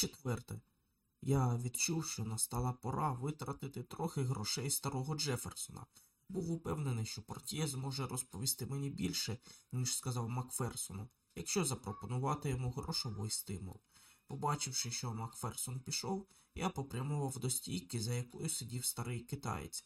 Четверте. Я відчув, що настала пора витратити трохи грошей старого Джеферсона. Був упевнений, що портє зможе розповісти мені більше, ніж сказав Макферсону, якщо запропонувати йому грошовий стимул. Побачивши, що Макферсон пішов, я попрямував до стійки, за якою сидів старий китаєць.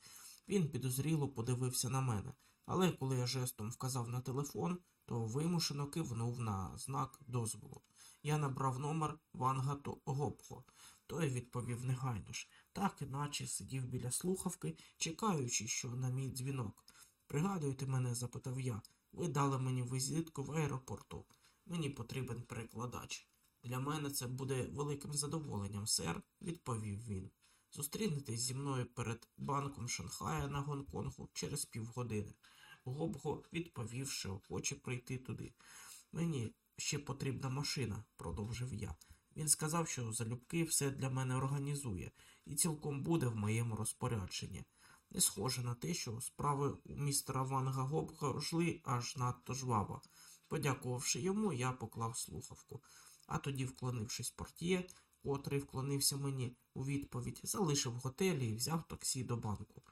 Він підозріло подивився на мене, але коли я жестом вказав на телефон, то вимушено кивнув на знак дозволу. Я набрав номер Ванга Гопхо. Той відповів негайно ж, так іначе сидів біля слухавки, чекаючи, що на мій дзвінок. Пригадуєте мене? запитав я. Ви дали мені візитку в аеропорту. Мені потрібен перекладач. Для мене це буде великим задоволенням, сер, відповів він. Зустрінетесь зі мною перед банком Шанхая на Гонконгу через півгодини. Гобго відповів, що хоче прийти туди. Мені ще потрібна машина, продовжив я. Він сказав, що залюбки все для мене організує і цілком буде в моєму розпорядженні. Не схоже на те, що справи у містера Ванга Гобга йшли аж надто жваво. Подякувавши йому, я поклав слухавку. А тоді, вклонившись портьє, котрий вклонився мені у відповідь, залишив готель і взяв таксі до банку.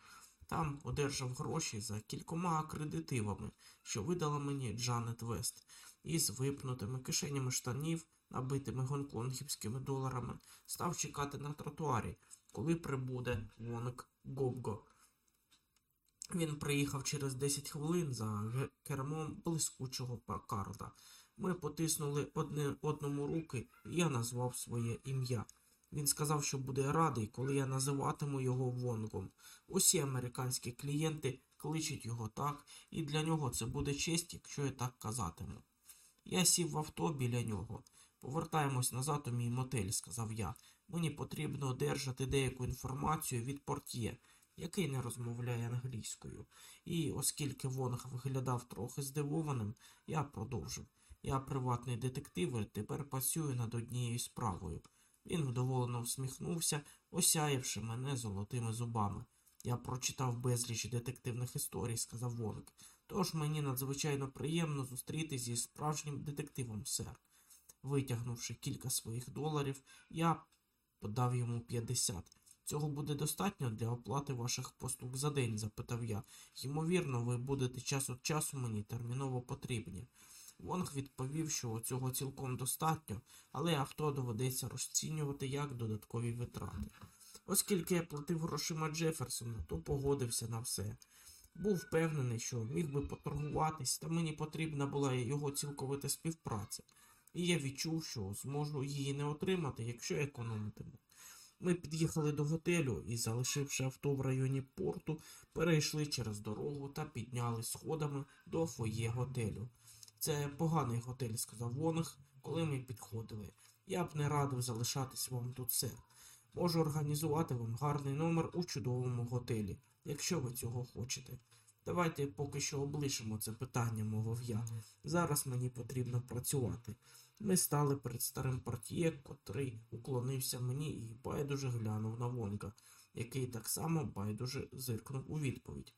Там одержав гроші за кількома акредитивами, що видала мені Джанет Вест, із випнутими кишенями штанів, набитими гонконгівськими доларами, став чекати на тротуарі, коли прибуде Вонг Гобго. Він приїхав через 10 хвилин за кермом блискучого Пакарда. Ми потиснули одне одному руки, і я назвав своє ім'я. Він сказав, що буде радий, коли я називатиму його Вонгом. Усі американські клієнти кличуть його так, і для нього це буде честь, якщо я так казатиму. Я сів в авто біля нього. Повертаємось назад у мій мотель, сказав я. Мені потрібно одержати деяку інформацію від портьє, який не розмовляє англійською. І оскільки Вонг виглядав трохи здивованим, я продовжив. Я приватний детектив і тепер працюю над однією справою. Він вдоволено всміхнувся, осяявши мене золотими зубами. Я прочитав безліч детективних історій, сказав Вонг. Тож мені надзвичайно приємно зустрітися зі справжнім детективом, сер. Витягнувши кілька своїх доларів, я подав йому 50. Цього буде достатньо для оплати ваших послуг за день? запитав я. Ймовірно, ви будете час від часу мені терміново потрібні. Вонг відповів, що цього цілком достатньо, але авто доведеться розцінювати як додаткові витрати. Оскільки я платив грошима Джеферсону, то погодився на все. Був впевнений, що міг би поторгуватись, та мені потрібна була його цілковита співпраця, і я відчув, що зможу її не отримати, якщо економитиму. Ми під'їхали до готелю і, залишивши авто в районі порту, перейшли через дорогу та підняли сходами до фоє готелю. Це поганий готель, сказав Вонг, коли ми підходили. Я б не радив залишатись вам тут, сер. Можу організувати вам гарний номер у чудовому готелі, якщо ви цього хочете. Давайте поки що облишимо це питання, мовив я. Зараз мені потрібно працювати. Ми стали перед старим портьє, котрий уклонився мені і байдуже глянув на Вонга, який так само байдуже зиркнув у відповідь.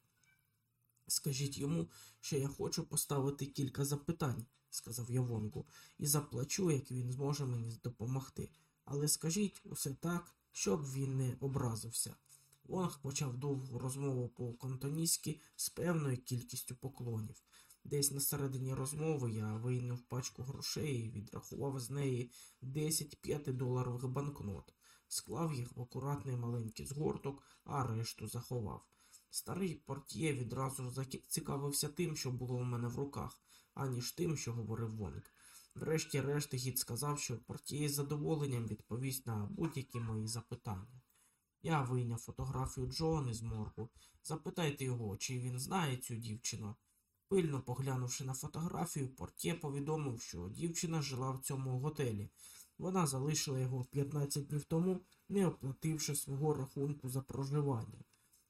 Скажіть йому, що я хочу поставити кілька запитань, сказав я Вонгу, і заплачу, як він зможе мені допомогти. Але скажіть усе так, щоб він не образився. Вонг почав довгу розмову по кантонійськи з певною кількістю поклонів. Десь на середині розмови я вийняв пачку грошей і відрахував з неї 10 5-доларових банкнот, склав їх в акуратний маленький згорток, а решту заховав. Старий портьє відразу зацікавився тим, що було у мене в руках, аніж тим, що говорив Вонг. Врешті-решт гід сказав, що портьє з задоволенням відповість на будь-які мої запитання. Я вийняв фотографію Джоан із моргу. Запитайте його, чи він знає цю дівчину. Пильно поглянувши на фотографію, портє повідомив, що дівчина жила в цьому готелі. Вона залишила його 15 днів тому, не оплативши свого рахунку за проживання.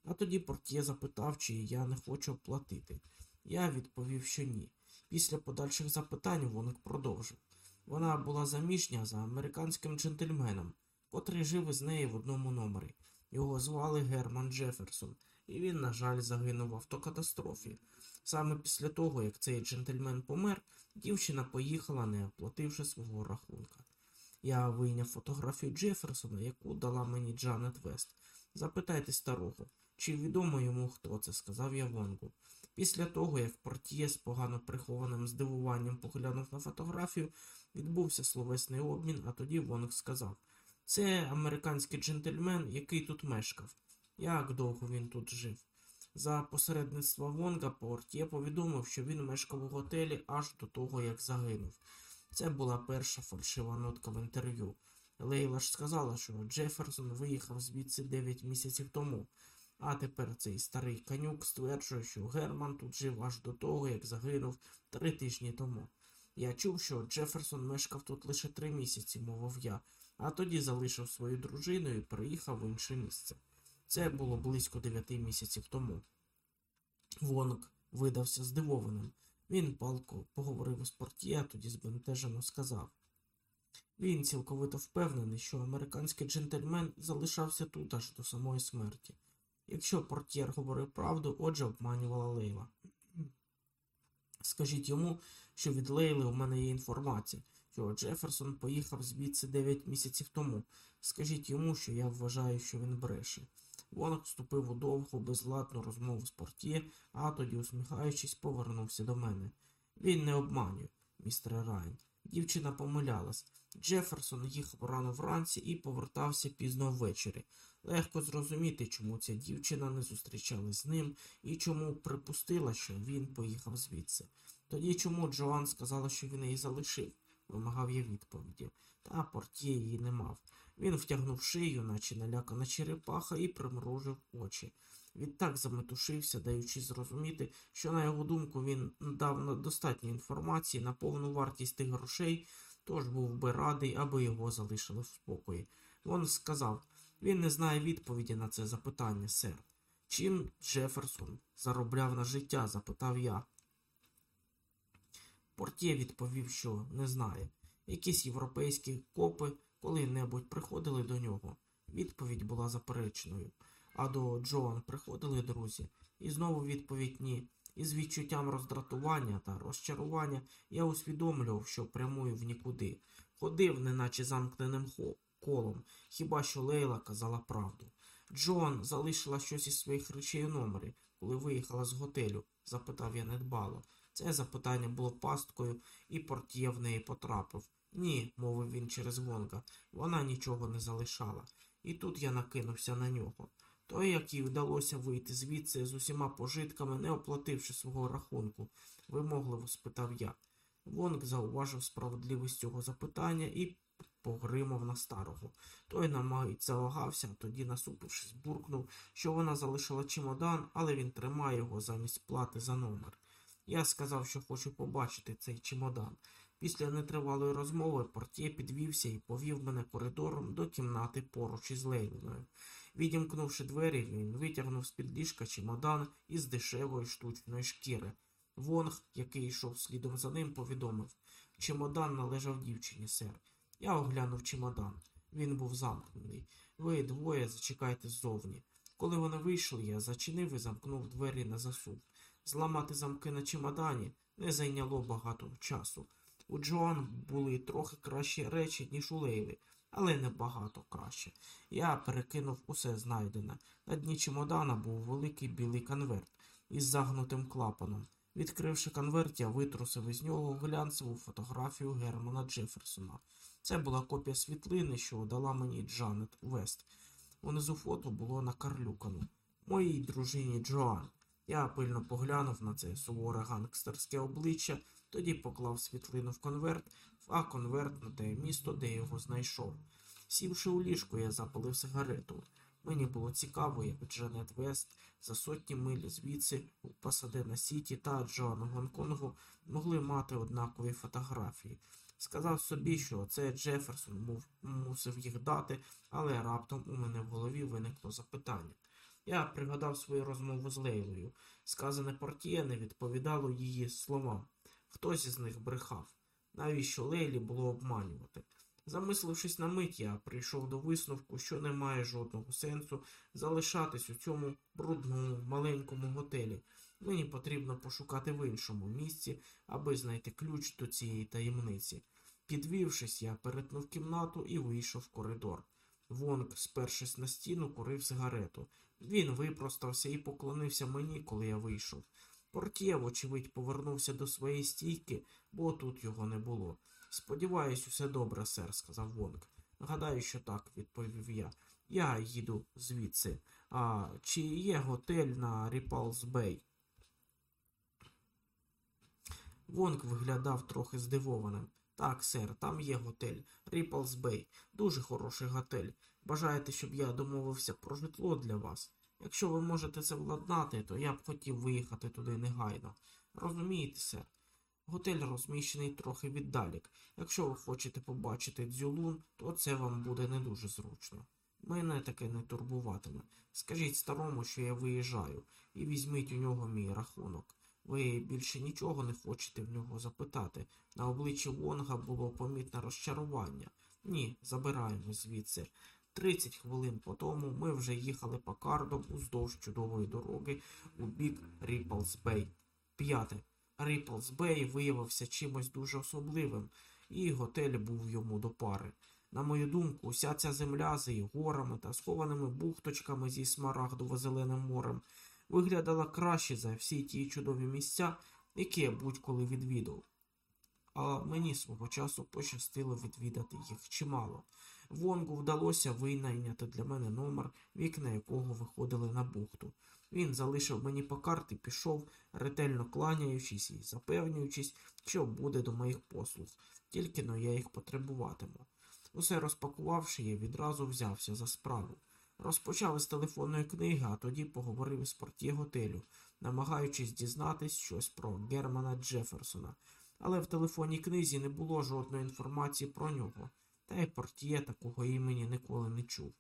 А тоді портє запитав, чи я не хочу оплатити. Я відповів, що ні. Після подальших запитань Вонок продовжив. Вона була заміжня за американським джентльменом, котрий жив із нею в одному номері. Його звали Герман Джеферсон, і він, на жаль, загинув в автокатастрофі. Саме після того, як цей джентльмен помер, дівчина поїхала, не оплативши свого рахунка. Я вийняв фотографію Джеферсона, яку дала мені Джанет Вест. Запитайте старого, чи відомо йому, хто це, сказав я Вонгу. Після того, як портьє з погано прихованим здивуванням поглянув на фотографію, відбувся словесний обмін, а тоді Вонг сказав Це американський джентльмен, який тут мешкав. Як довго він тут жив? За посередництва Вонга Портє повідомив, що він мешкав у готелі аж до того, як загинув. Це була перша фальшива нотка в інтерв'ю. Лейла ж сказала, що Джеферсон виїхав звідси 9 місяців тому. А тепер цей старий канюк стверджує, що Герман тут жив аж до того, як загинув три тижні тому. Я чув, що Джеферсон мешкав тут лише три місяці, мовив я, а тоді залишив свою дружину і переїхав в інше місце. Це було близько дев'яти місяців тому. Вонок видався здивованим. Він палко поговорив із портє, тоді збентежено сказав. Він цілковито впевнений, що американський джентльмен залишався тут аж до самої смерті. Якщо портьєр говорив правду, отже обманювала Лейла. Скажіть йому, що від Лейли у мене є інформація, що Джеферсон поїхав звідси 9 місяців тому. Скажіть йому, що я вважаю, що він бреше. Вонок вступив у довгу, безладну розмову з портьє, а тоді, усміхаючись, повернувся до мене. Він не обманює, містер Райн. Дівчина помилялась. Джеферсон їхав рано вранці і повертався пізно ввечері. Легко зрозуміти, чому ця дівчина не зустрічалась з ним і чому припустила, що він поїхав звідси. Тоді чому Джоан сказала, що він її залишив, вимагав я відповіді, та портє її не мав. Він втягнув шию, наче налякана черепаха, і примружив очі. Відтак заметушився, даючи зрозуміти, що, на його думку, він дав достатньо інформації на повну вартість тих грошей, тож був би радий, аби його залишили в спокої. Він сказав він не знає відповіді на це запитання, сер. Чим Джеферсон заробляв на життя? запитав я. Портє відповів, що не знає. Якісь європейські копи коли-небудь приходили до нього. Відповідь була заперечною. А до Джоан приходили друзі. І знову відповідь ні. І з відчуттям роздратування та розчарування я усвідомлював, що прямую в нікуди. Ходив, неначе замкненим колом, хіба що Лейла казала правду. Джоан залишила щось із своїх речей у номері, коли виїхала з готелю? запитав я недбало. Це запитання було пасткою, і портє в неї потрапив. Ні, мовив він через Вонга, вона нічого не залишала. І тут я накинувся на нього. Той, як їй вдалося вийти звідси з усіма пожитками, не оплативши свого рахунку, вимогливо спитав я. Вонг зауважив справедливість цього запитання і погримав на старого. Той намагить завагався, а тоді, насупившись, буркнув, що вона залишила чемодан, але він тримає його замість плати за номер. Я сказав, що хочу побачити цей чемодан. Після нетривалої розмови портє підвівся і повів мене коридором до кімнати поруч із Лейлиною. Відімкнувши двері, він витягнув з-під ліжка чемодан із дешевої штучної шкіри. Вонг, який йшов слідом за ним, повідомив чемодан належав дівчині, сер. Я оглянув чемодан. Він був замкнений. Ви двоє зачекайте ззовні. Коли вони вийшли, я зачинив і замкнув двері на засув. Зламати замки на чемодані не зайняло багато часу. У Джоан були трохи кращі речі, ніж у Лейлі, але не багато краще. Я перекинув усе знайдене. На дні чемодана був великий білий конверт із загнутим клапаном. Відкривши конверт, я витрусив із нього глянцеву фотографію Германа Джеферсона. Це була копія світлини, що дала мені Джанет Вест. Унизу фото було накарлюкано. Моїй дружині Джоан. Я пильно поглянув на це суворе гангстерське обличчя, тоді поклав світлину в конверт, а конверт на те місто, де його знайшов. Сівши у ліжку, я запалив сигарету. Мені було цікаво, як Джанет Вест за сотні миль звідси у Пасадена Сіті та Джоану Гонконгу могли мати однакові фотографії. Сказав собі, що це Джеферсон мусив їх дати, але раптом у мене в голові виникло запитання. Я пригадав свою розмову з Лейлою. Сказане портіє не відповідало її словам. Хтось із них брехав. Навіщо Лейлі було обманювати? Замислившись на мить, я прийшов до висновку, що немає жодного сенсу залишатись у цьому брудному маленькому готелі. Мені потрібно пошукати в іншому місці, аби знайти ключ до цієї таємниці. Підвівшись, я перетнув кімнату і вийшов в коридор. Вонг, спершись на стіну, курив сигарету. Він випростався і поклонився мені, коли я вийшов. Портє, вочевидь, повернувся до своєї стійки, бо тут його не було. Сподіваюсь, усе добре, сер, сказав Вонг. Гадаю, що так, відповів я. Я їду звідси. А чи є готель на Ріпалс Бей? Вонг виглядав трохи здивованим. Так, сер, там є готель. Ріпалс Бей. Дуже хороший готель. Бажаєте, щоб я домовився про житло для вас? Якщо ви можете це владнати, то я б хотів виїхати туди негайно. Розумієте, сер? Готель розміщений трохи віддалік. Якщо ви хочете побачити дзюлун, то це вам буде не дуже зручно. Мене таке не турбуватиме. Скажіть старому, що я виїжджаю, і візьміть у нього мій рахунок. Ви більше нічого не хочете в нього запитати. На обличчі Вонга було помітне розчарування. Ні, забираємось звідси. Тридцять хвилин по тому ми вже їхали пакардом уздовж чудової дороги у бік Ріпплс Бей. П'яте. Ріпплс Бей виявився чимось дуже особливим, і готель був йому до пари. На мою думку, уся ця земля з її горами та схованими бухточками зі смарагдово-зеленим морем виглядала краще за всі ті чудові місця, які я будь-коли відвідав. А мені свого часу пощастило відвідати їх чимало. Вонгу вдалося винайняти для мене номер, вікна якого виходили на бухту. Він залишив мені по карти, пішов, ретельно кланяючись і запевнюючись, що буде до моїх послуг, тільки но я їх потребуватиму. Усе розпакувавши, я відразу взявся за справу. Розпочав із телефонної книги, а тоді поговорив із портє готелю, намагаючись дізнатись щось про Германа Джеферсона. Але в телефонній книзі не було жодної інформації про нього, та й портє такого імені ніколи не чув.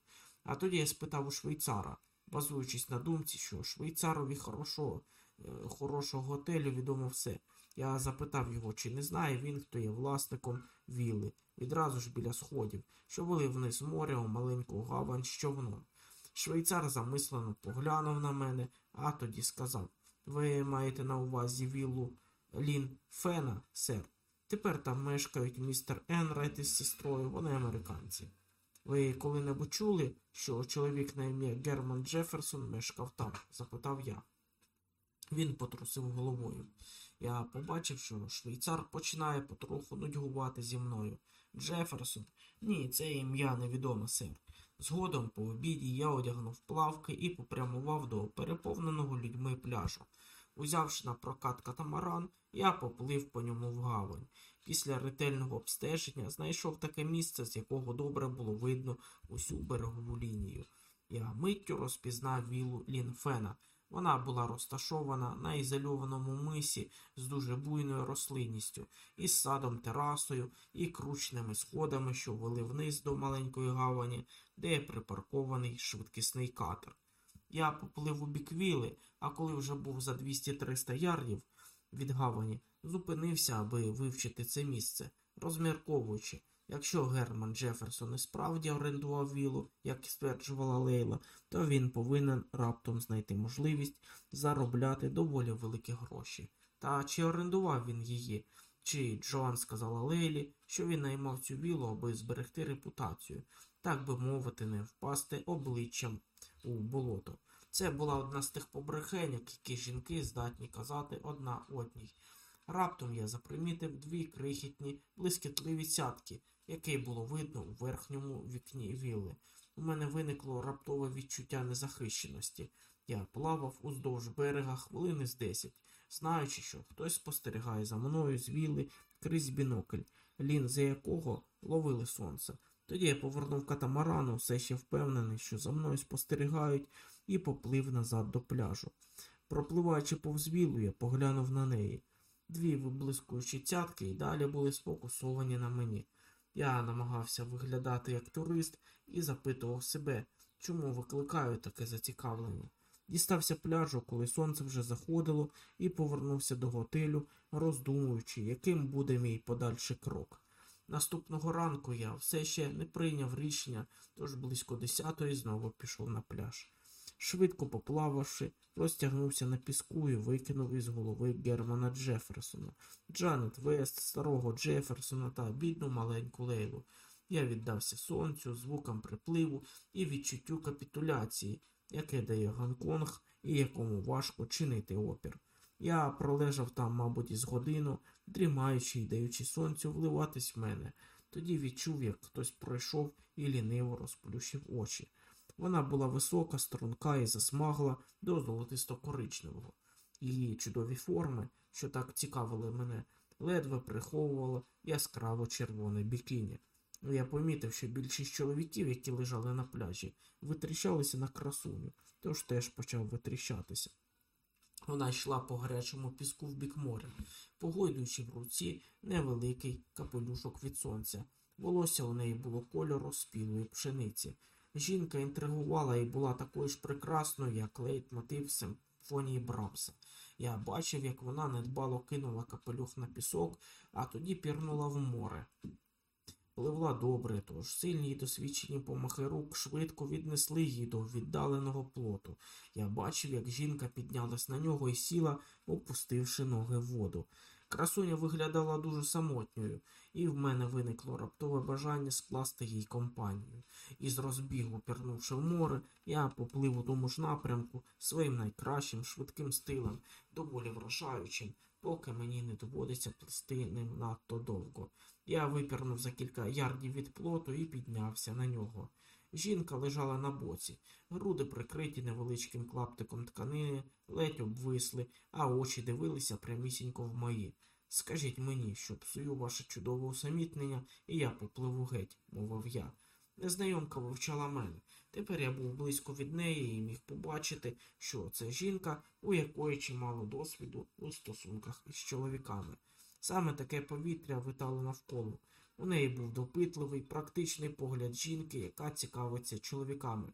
А тоді я спитав у швейцара, базуючись на думці, що швейцарові хорошого, е, хорошого готелю відомо все. Я запитав його, чи не знає він, хто є власником вілли, відразу ж біля сходів, що вели вниз моря у маленьку гавань з човном. Швейцар замислено поглянув на мене, а тоді сказав Ви маєте на увазі віллу Лін Фена, сер. Тепер там мешкають містер Енрайт із сестрою, вони американці. Ви коли-небудь чули, що чоловік на ім'я Герман Джеферсон мешкав там? запитав я. Він потрусив головою. Я побачив, що швейцар починає потроху нудьгувати зі мною. Джеферсон? Ні, це ім'я невідоме, сер. Згодом по обіді я одягнув плавки і попрямував до переповненого людьми пляжу. Узявши на прокат катамаран, я поплив по ньому в гавань. Після ретельного обстеження знайшов таке місце, з якого добре було видно усю берегову лінію. Я миттю розпізнав вілу Лінфена. Вона була розташована на ізольованому мисі з дуже буйною рослинністю, із садом терасою і кручними сходами, що вели вниз до маленької гавані, де припаркований швидкісний катер. Я поплив у бік віли, а коли вже був за 200-300 ярдів від гавані, зупинився, аби вивчити це місце, розмірковуючи, якщо Герман Джеферсон і справді орендував вілу, як стверджувала Лейла, то він повинен раптом знайти можливість заробляти доволі великі гроші. Та чи орендував він її? Чи Джоан сказала Лейлі, що він наймав цю вілу, аби зберегти репутацію, так би мовити, не впасти обличчям у болото. Це була одна з тих побрехеньок, які жінки здатні казати одна одній. Раптом я запримітив дві крихітні, блискітливі сятки, які було видно у верхньому вікні вілли. У мене виникло раптове відчуття незахищеності. Я плавав уздовж берега хвилини з десять, знаючи, що хтось спостерігає за мною з вілли крізь бінокль, лінзи якого ловили сонце. Тоді я повернув катамарану, все ще впевнений, що за мною спостерігають, і поплив назад до пляжу. Пропливаючи повз віллу, я поглянув на неї. Дві виблискуючі цятки і далі були сфокусовані на мені. Я намагався виглядати як турист і запитував себе, чому викликаю таке зацікавлення. Дістався пляжу, коли сонце вже заходило, і повернувся до готелю, роздумуючи, яким буде мій подальший крок. Наступного ранку я все ще не прийняв рішення, тож близько десятої знову пішов на пляж. Швидко поплававши, розтягнувся на піску і викинув із голови Германа Джеферсона, Джанет Вест, старого Джеферсона та бідну маленьку Лейлу. Я віддався сонцю, звукам припливу і відчуттю капітуляції, яке дає Гонконг і якому важко чинити опір. Я пролежав там, мабуть, із годину, дрімаючи й даючи сонцю вливатись в мене. Тоді відчув, як хтось пройшов і ліниво розплющив очі. Вона була висока, струнка і засмагла до золотисто-коричневого. Її чудові форми, що так цікавили мене, ледве приховувало яскраво червоне бікіні. Я помітив, що більшість чоловіків, які лежали на пляжі, витріщалися на красуню, тож теж почав витріщатися. Вона йшла по гарячому піску в бік моря, погойдуючи в руці невеликий капелюшок від сонця. Волосся у неї було кольору спілої пшениці. Жінка інтригувала і була такою ж прекрасною, як лейтмотив симфонії Брамса. Я бачив, як вона недбало кинула капелюх на пісок, а тоді пірнула в море. Пливла добре, тож сильні й досвідчені помахи рук швидко віднесли її до віддаленого плоту. Я бачив, як жінка піднялась на нього і сіла, опустивши ноги в воду. Красуня виглядала дуже самотньою, і в мене виникло раптове бажання скласти їй компанію. Із розбігу, пірнувши в море, я поплив у тому ж напрямку своїм найкращим швидким стилем, доволі вражаючим, поки мені не доводиться плести ним надто довго. Я випірнув за кілька ярдів від плоту і піднявся на нього. Жінка лежала на боці, груди прикриті невеличким клаптиком тканини, ледь обвисли, а очі дивилися прямісінько в мої. Скажіть мені, що псую ваше чудове усамітнення, і я попливу геть, мовив я. Незнайомка вивчала мене. Тепер я був близько від неї і міг побачити, що це жінка, у якої чимало досвіду у стосунках із чоловіками. Саме таке повітря витало навколо. У неї був допитливий, практичний погляд жінки, яка цікавиться чоловіками.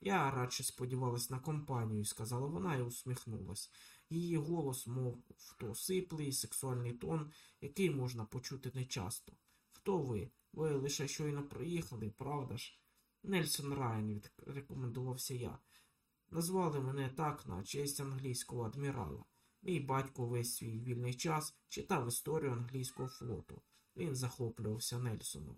Я радше сподівалась на компанію, сказала вона і усміхнулась. Її голос, мов то сиплий, сексуальний тон, який можна почути нечасто. Хто ви? Ви лише щойно приїхали, правда ж? Нельсон Райан, рекомендувався я. Назвали мене так на честь англійського адмірала. Мій батько весь свій вільний час читав історію англійського флоту. Він захоплювався Нельсоном.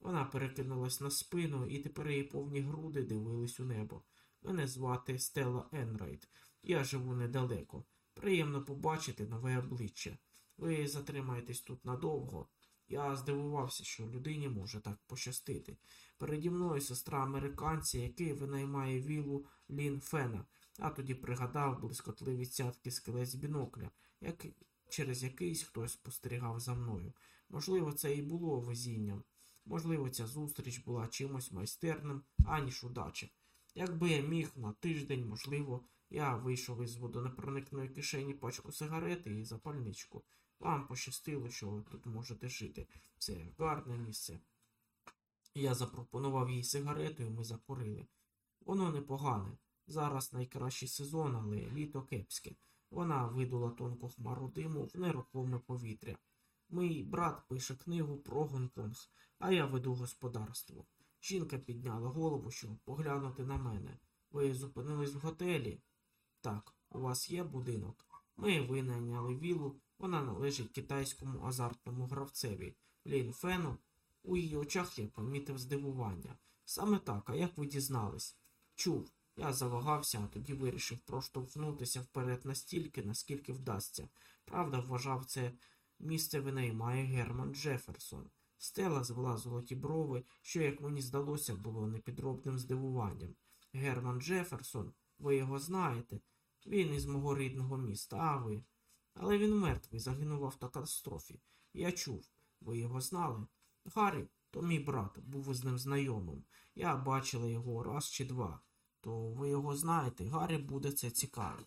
Вона перекинулась на спину, і тепер її повні груди дивились у небо. Мене звати Стелла Енрайт. Я живу недалеко. Приємно побачити нове обличчя. Ви затримаєтесь тут надовго. Я здивувався, що людині може так пощастити. Переді мною сестра американця, який винаймає вілу Лін Фена, а тоді пригадав блискотливі цятки скелець з бінокля, як... через якийсь хтось спостерігав за мною. Можливо, це і було везінням. Можливо, ця зустріч була чимось майстерним, аніж удача. Якби я міг на тиждень, можливо, я вийшов із водонепроникної кишені пачку сигарети і запальничку. Вам пощастило, що ви тут можете жити. Це гарне місце. Я запропонував їй сигарету, і ми закурили. Воно непогане. Зараз найкращий сезон, але літо кепське. Вона видула тонку хмару диму в нерухоме повітря. Мій брат пише книгу про Гонконг, а я веду господарство. Жінка підняла голову, щоб поглянути на мене. Ви зупинились в готелі? Так, у вас є будинок. Ми винайняли вілу, вона належить китайському азартному гравцеві. Лін Фену. У її очах я помітив здивування. Саме так, а як ви дізнались? Чув. Я завагався, а тоді вирішив проштовхнутися вперед настільки, наскільки вдасться. Правда, вважав це місце винаймає Герман Джеферсон. Стела звела золоті брови, що, як мені здалося, було непідробним здивуванням. Герман Джеферсон, ви його знаєте. Він із мого рідного міста, а ви. Але він мертвий, загинув в автокатастрофі. Я чув. Ви його знали? Гаррі, то мій брат, був із ним знайомим. Я бачила його раз чи два. То ви його знаєте, Гаррі буде це цікаво.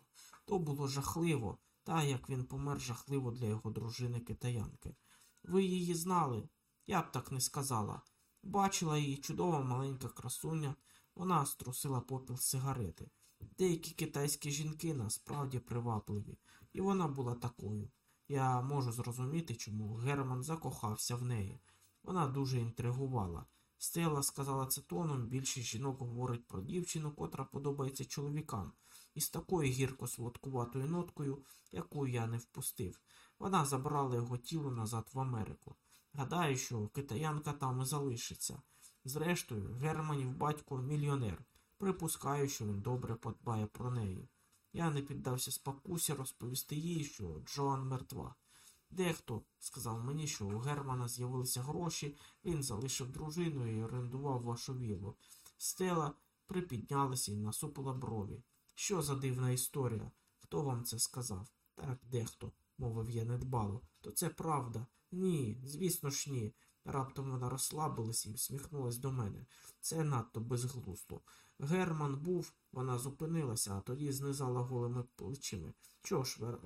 То було жахливо, та як він помер жахливо для його дружини китаянки. Ви її знали? Я б так не сказала. Бачила її чудова маленька красуня, вона струсила попіл сигарети. Деякі китайські жінки насправді привабливі, і вона була такою. Я можу зрозуміти, чому Герман закохався в неї. Вона дуже інтригувала. Стелла сказала це тоном, більшість жінок говорить про дівчину, котра подобається чоловікам, із такою гірко-солодкуватою ноткою, яку я не впустив. Вона забрала його тіло назад в Америку. Гадаю, що китаянка там і залишиться. Зрештою, Германів батько мільйонер. Припускаю, що він добре подбає про неї. Я не піддався спокусі розповісти їй, що Джоан мертва. Дехто сказав мені, що у Германа з'явилися гроші, він залишив дружину і орендував вашу віллу. Стела припіднялася і насупила брові. Що за дивна історія? Хто вам це сказав? Так, дехто, мовив я недбало. То це правда. Ні, звісно ж, ні. Раптом вона розслабилась і всміхнулась до мене. Це надто безглуздо. Герман був, вона зупинилася, а тоді знизала голими плечима. Що ж,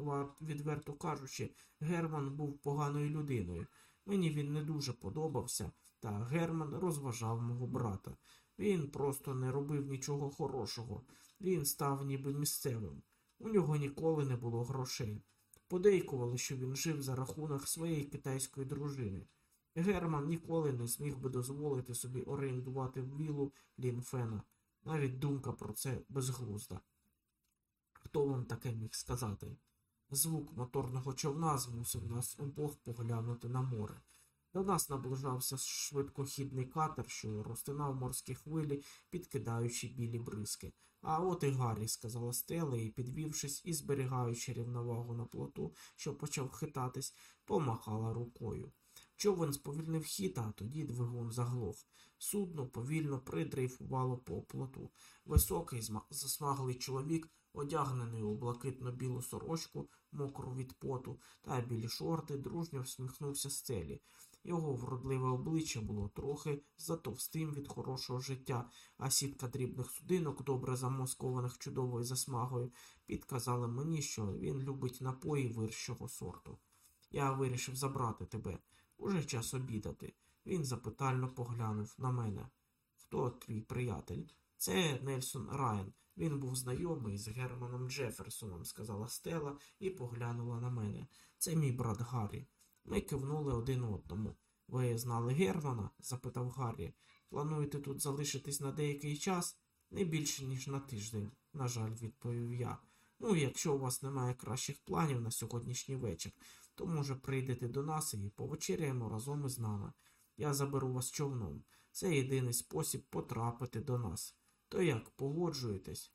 відверто кажучи, Герман був поганою людиною. Мені він не дуже подобався, та Герман розважав мого брата. Він просто не робив нічого хорошого. Він став ніби місцевим. У нього ніколи не було грошей. Подейкували, що він жив за рахунок своєї китайської дружини. Герман ніколи не зміг би дозволити собі орендувати вілу Лінфена. Навіть думка про це безглузда. Хто вам таке міг сказати? Звук моторного човна змусив нас обох поглянути на море. До нас наближався швидкохідний катер, що розтинав морські хвилі, підкидаючи білі бризки. А от і Гаррі, сказала Стела, і, підвівшись і зберігаючи рівновагу на плоту, що почав хитатись, помахала рукою. Човен сповільнив хід, а тоді двигун заглох. Судно повільно придрейфувало по плоту. Високий, засмаглий чоловік, одягнений у блакитно-білу сорочку, мокру від поту, та білі шорти, дружньо всміхнувся з целі. Його вродливе обличчя було трохи затовстим від хорошого життя, а сітка дрібних судинок, добре замаскованих чудовою засмагою, підказала мені, що він любить напої вищого сорту. Я вирішив забрати тебе. Уже час обідати. Він запитально поглянув на мене. Хто твій приятель? Це Нельсон Райан. Він був знайомий з Германом Джеферсоном, сказала Стела і поглянула на мене. Це мій брат Гаррі. Ми кивнули один одному. Ви знали Германа? запитав Гаррі. Плануєте тут залишитись на деякий час? Не більше, ніж на тиждень, на жаль, відповів я. Ну, якщо у вас немає кращих планів на сьогоднішній вечір, то, може, прийдете до нас і повечеряємо разом із нами. Я заберу вас човном. Це єдиний спосіб потрапити до нас. То як, погоджуєтесь?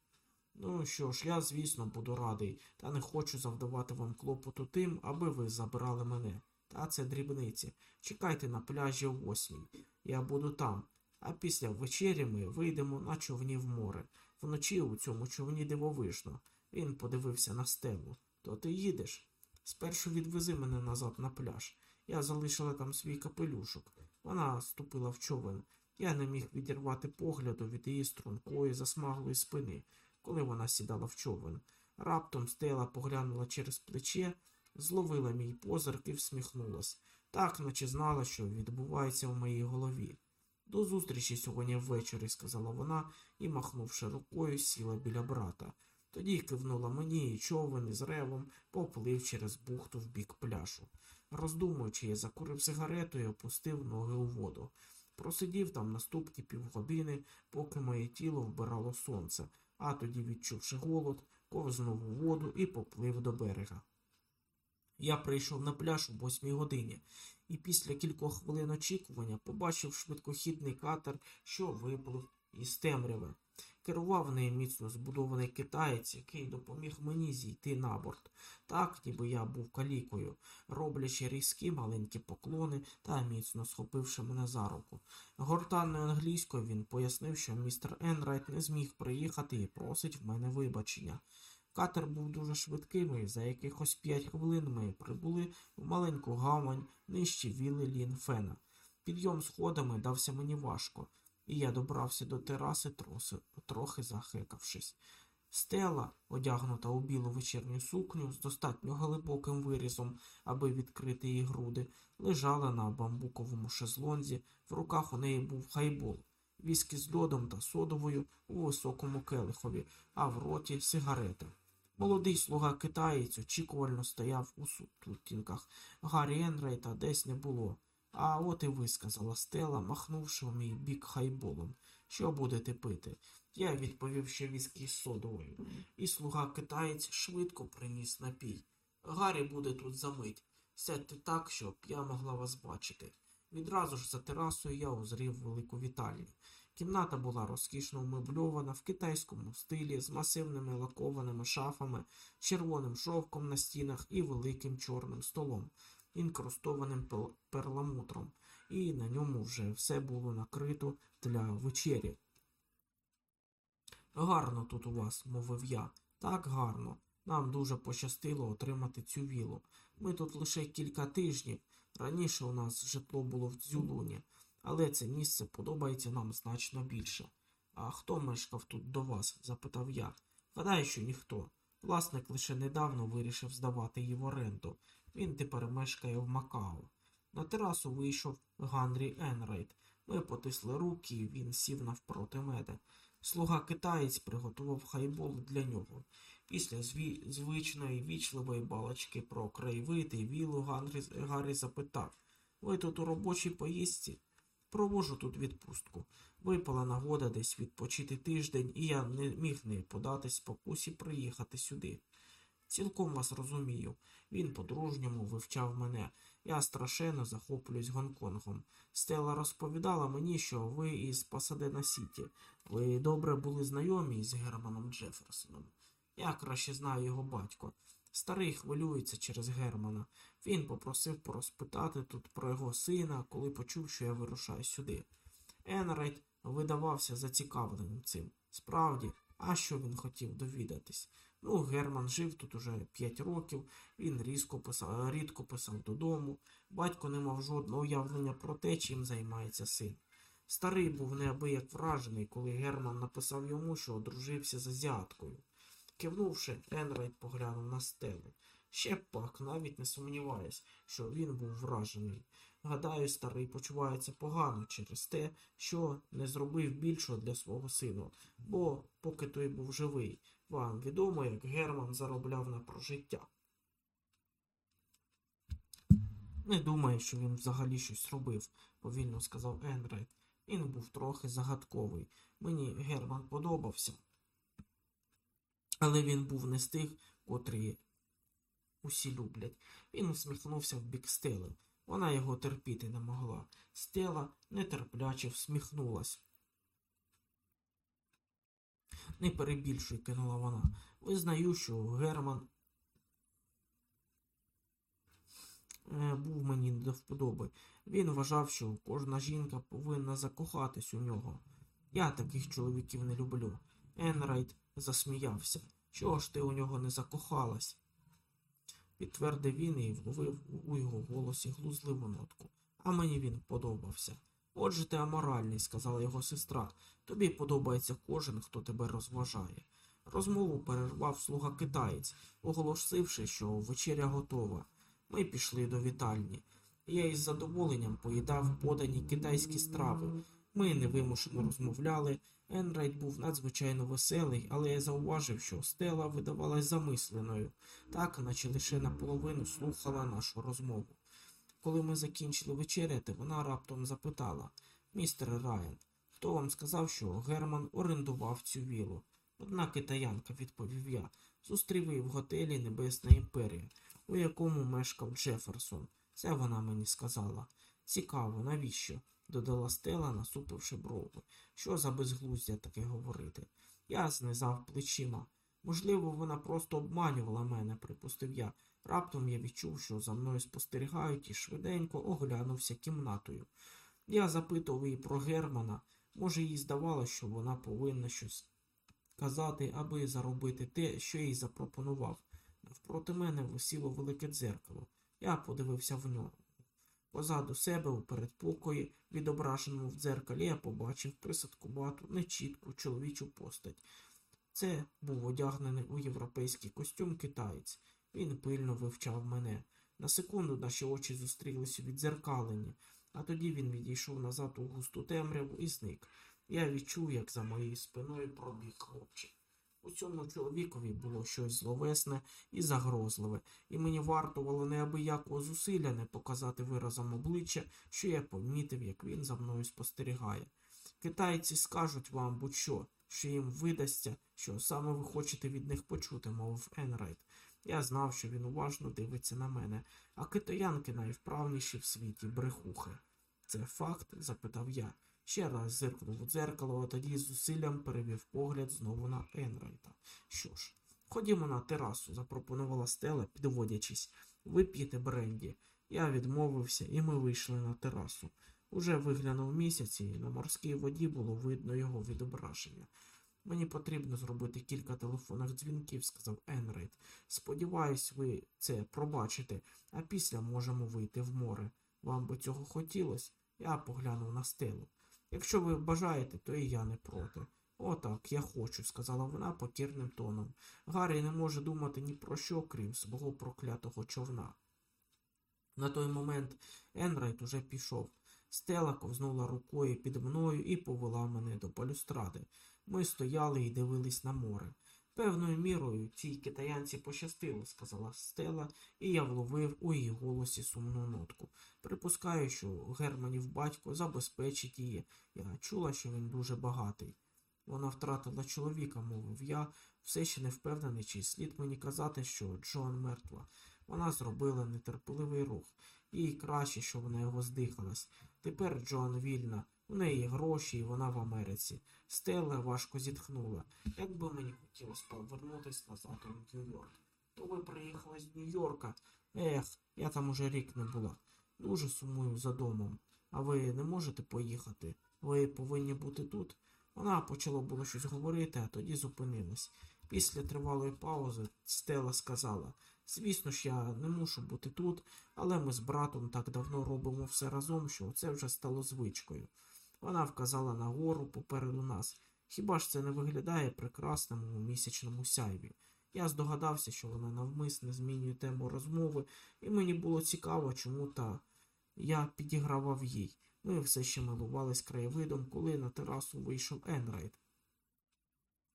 Ну що ж, я, звісно, буду радий, та не хочу завдавати вам клопоту тим, аби ви забирали мене. Та це дрібниці. Чекайте на пляжі о восьмій. Я буду там. А після вечері ми вийдемо на човні в море. Вночі у цьому човні дивовижно. Він подивився на стелу. То ти їдеш? Спершу відвези мене назад на пляж. Я залишила там свій капелюшок. Вона ступила в човен. Я не міг відірвати погляду від її стрункої, засмаглої спини, коли вона сідала в човен. Раптом стела поглянула через плече, зловила мій позирк і всміхнулась, так, наче знала, що відбувається в моїй голові. До зустрічі сьогодні ввечері, сказала вона і, махнувши рукою, сіла біля брата. Тоді кивнула мені, і човен із ревом поплив через бухту в бік пляжу. Роздумуючи, я закурив сигарету і опустив ноги у воду. Просидів там наступні півгодини, поки моє тіло вбирало сонце, а тоді, відчувши голод, ковзнув у воду і поплив до берега. Я прийшов на пляж о восьмій годині, і після кількох хвилин очікування побачив швидкохідний катер, що виплив із темряви. Керував нею міцно збудований китаєць, який допоміг мені зійти на борт, так, ніби я був калікою, роблячи різкі маленькі поклони та міцно схопивши мене за руку. Гортанною англійською він пояснив, що містер Енрайт не зміг приїхати і просить в мене вибачення. Катер був дуже швидким, і за якихось п'ять хвилин ми прибули в маленьку гавань нижче віли Лінфена. Підйом сходами дався мені важко, і я добрався до тераси, троси, трохи захекавшись. Стела, одягнута у білу вечірню сукню з достатньо глибоким вирізом, аби відкрити її груди, лежала на бамбуковому шезлонзі, в руках у неї був хайбол, віскі з льодом та содовою у високому келихові, а в роті сигарета. Молодий слуга китаєць очікувально стояв у сутінках. Гаррі Енрейта десь не було, А от і ви, сказала Стела, махнувши в мій бік хайболом. Що будете пити? Я відповів, що віскі з содовою, і слуга китаєць швидко приніс напій. Гаррі буде тут за мить. Сядьте так, щоб я могла вас бачити. Відразу ж за терасою я узрів велику вітальню. Кімната була розкішно вмебльована в китайському стилі з масивними лакованими шафами, червоним шовком на стінах і великим чорним столом, інкрустованим перламутром, і на ньому вже все було накрито для вечері. Гарно тут у вас, мовив я. Так гарно. Нам дуже пощастило отримати цю вілу. Ми тут лише кілька тижнів. Раніше у нас житло було в Дзюлуні, але це місце подобається нам значно більше. А хто мешкав тут до вас? запитав я. Гадаю, що ніхто. Власник лише недавно вирішив здавати її в оренду. Він тепер мешкає в Макао. На терасу вийшов Ганрі Енрайт. Ми потисли руки, і він сів навпроти мене. Слуга китаєць приготував хайбол для нього. Після зві... звичної ввічливої балачки про краєвид і вілу Ганрі... Гаррі запитав Ви тут у робочій поїздці? Провожу тут відпустку. Випала нагода десь відпочити тиждень, і я не міг не податись спокусі приїхати сюди. Цілком вас розумію. Він по-дружньому вивчав мене. Я страшенно захоплююсь Гонконгом. Стела розповідала мені, що ви із Пасадена Сіті. Ви добре були знайомі з Германом Джеферсоном. Я краще знаю його батько. Старий хвилюється через Германа. Він попросив порозпитати тут про його сина, коли почув, що я вирушаю сюди. Енрайт видавався зацікавленим цим. Справді, а що він хотів довідатись? Ну, Герман жив тут уже п'ять років, він різко писав, рідко писав додому. Батько не мав жодного уявлення про те, чим займається син. Старий був неабияк вражений, коли Герман написав йому, що одружився з азіаткою. Кивнувши, Енрайт поглянув на Стеллу. Ще пак, навіть не сумніваюсь, що він був вражений. Гадаю, старий почувається погано через те, що не зробив більшого для свого сина, бо, поки той був живий, вам відомо, як Герман заробляв на прожиття. Не думаю, що він взагалі щось робив, повільно сказав Енрайт. Він був трохи загадковий. Мені Герман подобався. Але він був не з тих, котрі усі люблять. Він усміхнувся в бік стели. Вона його терпіти не могла. Стела нетерпляче всміхнулась. Не перебільшуй, кинула вона. Визнаю, що Герман е, був мені до вподоби. Він вважав, що кожна жінка повинна закохатись у нього. Я таких чоловіків не люблю. Енрайт засміявся. Чого ж ти у нього не закохалась? Підтвердив він і вловив у його голосі глузливу нотку. А мені він подобався. Отже, ти аморальний, сказала його сестра. Тобі подобається кожен, хто тебе розважає. Розмову перервав слуга китаєць, оголосивши, що вечеря готова. Ми пішли до вітальні. Я із задоволенням поїдав подані китайські страви. Ми невимушено розмовляли. Енрайт був надзвичайно веселий, але я зауважив, що Стела видавалась замисленою, так, наче лише наполовину слухала нашу розмову. Коли ми закінчили вечеряти, вона раптом запитала Містер Райан, хто вам сказав, що Герман орендував цю віллу? Одна китаянка, відповів я, зустрів її в готелі Небесна імперія, у якому мешкав Джеферсон. Це вона мені сказала. Цікаво, навіщо? додала Стела, насупивши брови. Що за безглуздя таке говорити? Я знизав плечима. Можливо, вона просто обманювала мене, припустив я. Раптом я відчув, що за мною спостерігають і швиденько оглянувся кімнатою. Я запитував її про Германа. Може, їй здавалося, що вона повинна щось казати, аби заробити те, що їй запропонував. Навпроти мене висіло велике дзеркало. Я подивився в нього. Позаду себе у передпокої, відображеному в дзеркалі, я побачив присадкувату, нечітку чоловічу постать. Це був одягнений у європейський костюм китаєць. Він пильно вивчав мене. На секунду наші очі зустрілися у віддзеркаленні, а тоді він відійшов назад у густу темряву і зник. Я відчув, як за моєю спиною пробіг хлопчик. У цьому чоловікові було щось зловесне і загрозливе, і мені вартувало неабиякого зусилля не показати виразом обличчя, що я помітив, як він за мною спостерігає. Китайці скажуть вам будь-що, що їм видасться, що саме ви хочете від них почути, мовив Енрайт. Я знав, що він уважно дивиться на мене, а китаянки найвправніші в світі брехухи. Це факт? запитав я. Ще раз зиркнув у дзеркало, а тоді з зусиллям перевів погляд знову на Енрайта. Що ж, ходімо на терасу, запропонувала Стела, підводячись. Вип'єте бренді. Я відмовився, і ми вийшли на терасу. Уже виглянув місяць, і на морській воді було видно його відображення. Мені потрібно зробити кілька телефонних дзвінків, сказав Енрайт. Сподіваюсь, ви це пробачите, а після можемо вийти в море. Вам би цього хотілося? Я поглянув на Стелу. Якщо ви бажаєте, то і я не проти. Отак, я хочу, сказала вона покірним тоном. Гаррі не може думати ні про що, крім свого проклятого човна. На той момент Енрайт уже пішов. Стела ковзнула рукою під мною і повела мене до балюстради. Ми стояли і дивились на море. Певною мірою цій китаянці пощастило, сказала Стела, і я вловив у її голосі сумну нотку. Припускаю, що Германів батько забезпечить її. Я чула, що він дуже багатий. Вона втратила чоловіка, мовив я, все ще не впевнений, чи слід мені казати, що Джон мертва. Вона зробила нетерпеливий рух. Їй краще, що вона його здихалась. Тепер Джоан вільна, у неї гроші, і вона в Америці. Стелла важко зітхнула. Як би мені хотілося повернутися назад у Нью-Йорк. То ви приїхали з Нью-Йорка. Ех, я там уже рік не була. Дуже сумую за домом. А ви не можете поїхати? Ви повинні бути тут. Вона почала було щось говорити, а тоді зупинилась. Після тривалої паузи Стела сказала Звісно ж, я не мушу бути тут, але ми з братом так давно робимо все разом, що це вже стало звичкою. Вона вказала на гору попереду нас. Хіба ж це не виглядає прекрасним у місячному сяйві? Я здогадався, що вона навмисне змінює тему розмови, і мені було цікаво, чому. Та я підігравав їй. Ми все ще милувались краєвидом, коли на терасу вийшов Енрайт.